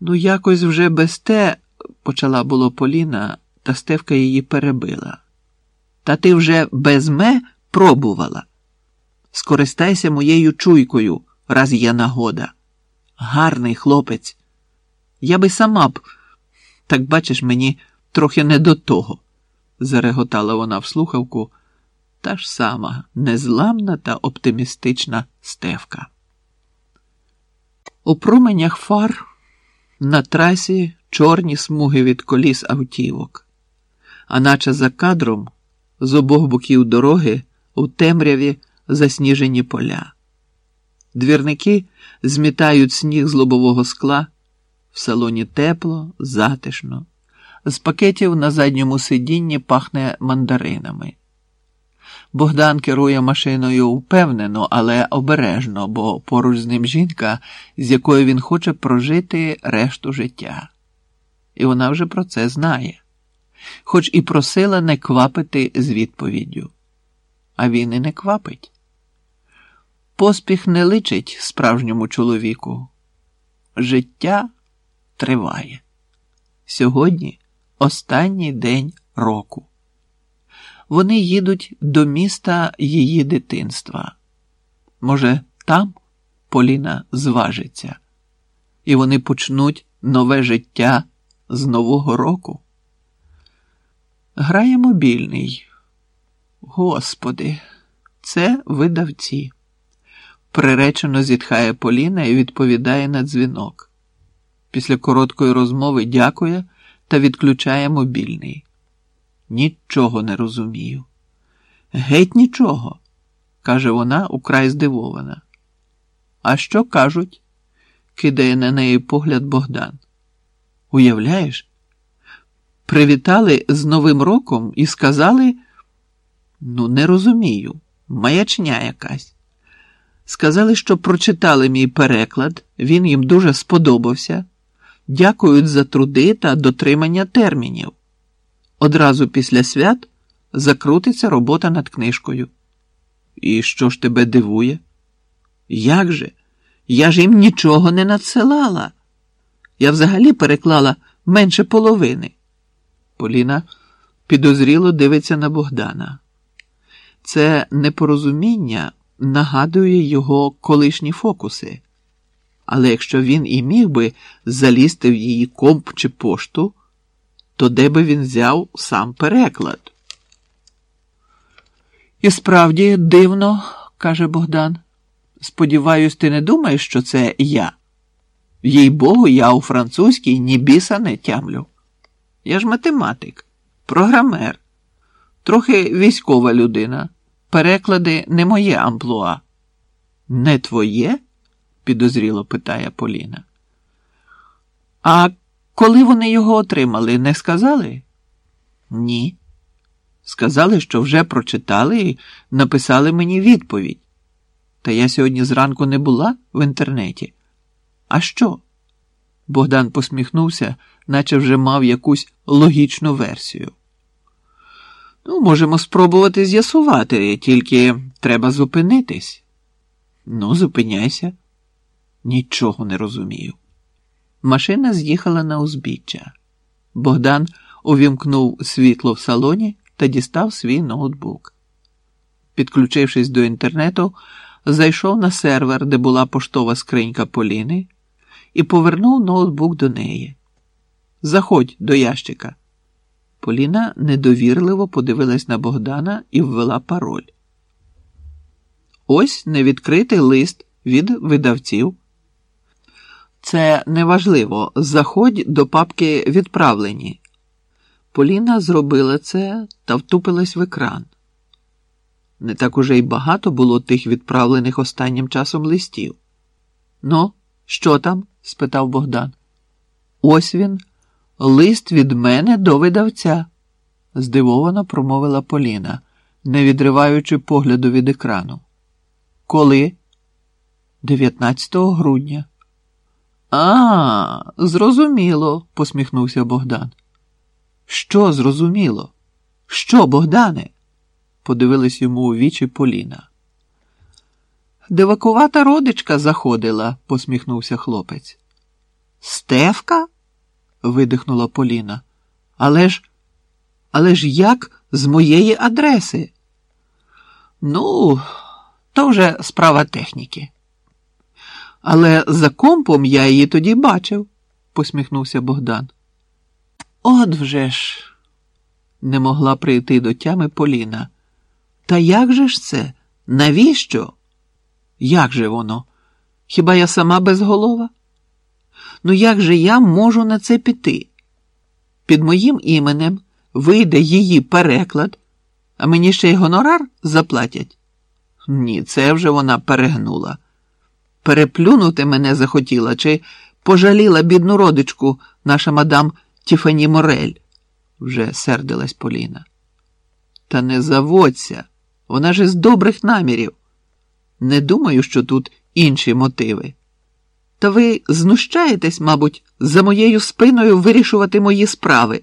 Ну, якось вже без те, почала було Поліна, та Стевка її перебила. Та ти вже без ме пробувала. Скористайся моєю чуйкою, раз є нагода. Гарний хлопець. Я би сама б, так бачиш, мені трохи не до того, зареготала вона в слухавку, та ж сама незламна та оптимістична Стевка. У променях фар на трасі чорні смуги від коліс автівок, а наче за кадром з обох боків дороги у темряві засніжені поля. Двірники змітають сніг з лобового скла, в салоні тепло, затишно, з пакетів на задньому сидінні пахне мандаринами. Богдан керує машиною впевнено, але обережно, бо поруч з ним жінка, з якою він хоче прожити решту життя. І вона вже про це знає, хоч і просила не квапити з відповіддю. А він і не квапить. Поспіх не личить справжньому чоловіку. Життя триває. Сьогодні останній день року. Вони їдуть до міста її дитинства. Може, там Поліна зважиться, і вони почнуть нове життя з Нового року. Грає мобільний. Господи, це видавці. Приречено зітхає Поліна і відповідає на дзвінок. Після короткої розмови дякує та відключає мобільний. Нічого не розумію. Геть нічого, каже вона украй здивована. А що кажуть? кидає на неї погляд Богдан. Уявляєш? Привітали з Новим роком і сказали, ну, не розумію, маячня якась. Сказали, що прочитали мій переклад, він їм дуже сподобався. Дякують за труди та дотримання термінів. Одразу після свят закрутиться робота над книжкою. І що ж тебе дивує? Як же? Я ж їм нічого не надсилала. Я взагалі переклала менше половини. Поліна підозріло дивиться на Богдана. Це непорозуміння нагадує його колишні фокуси. Але якщо він і міг би залізти в її комп чи пошту, то де би він взяв сам переклад? І справді дивно, каже Богдан. Сподіваюсь, ти не думаєш, що це я. Їй Богу, я у французькій ні біса не тямлю. Я ж математик, програмер, трохи військова людина. Переклади не моє амплуа. Не твоє? підозріло питає Поліна. А коли вони його отримали, не сказали? Ні. Сказали, що вже прочитали і написали мені відповідь. Та я сьогодні зранку не була в інтернеті. А що? Богдан посміхнувся, наче вже мав якусь логічну версію. Ну, можемо спробувати з'ясувати, тільки треба зупинитись. Ну, зупиняйся. Нічого не розумію. Машина з'їхала на узбіччя. Богдан увімкнув світло в салоні та дістав свій ноутбук. Підключившись до інтернету, зайшов на сервер, де була поштова скринька Поліни, і повернув ноутбук до неї. Заходь до ящика. Поліна недовірливо подивилась на Богдана і ввела пароль. Ось невідкритий лист від видавців. Це неважливо. Заходь до папки відправлені. Поліна зробила це та втупилась в екран. Не так уже й багато було тих відправлених останнім часом листів. Ну, що там? спитав Богдан. Ось він. Лист від мене до видавця, здивовано промовила Поліна, не відриваючи погляду від екрану. Коли? 19 грудня. А, зрозуміло, посміхнувся Богдан. Що зрозуміло? Що, Богдане? подивилась йому у вічі Поліна. Дивакувата родичка заходила, посміхнувся хлопець. Стевка? видихнула Поліна. Але ж, але ж як з моєї адреси? Ну, то вже справа техніки. Але за компом я її тоді бачив, посміхнувся Богдан. От вже ж, не могла прийти до тями Поліна. Та як же ж це? Навіщо? Як же воно? Хіба я сама безголова? Ну як же я можу на це піти? Під моїм іменем вийде її переклад, а мені ще й гонорар заплатять? Ні, це вже вона перегнула. Переплюнути мене захотіла чи пожаліла бідну родичку наша мадам Тіфані Морель, вже сердилась Поліна. Та не заводься, вона ж із добрих намірів. Не думаю, що тут інші мотиви. Та ви знущаєтесь, мабуть, за моєю спиною вирішувати мої справи.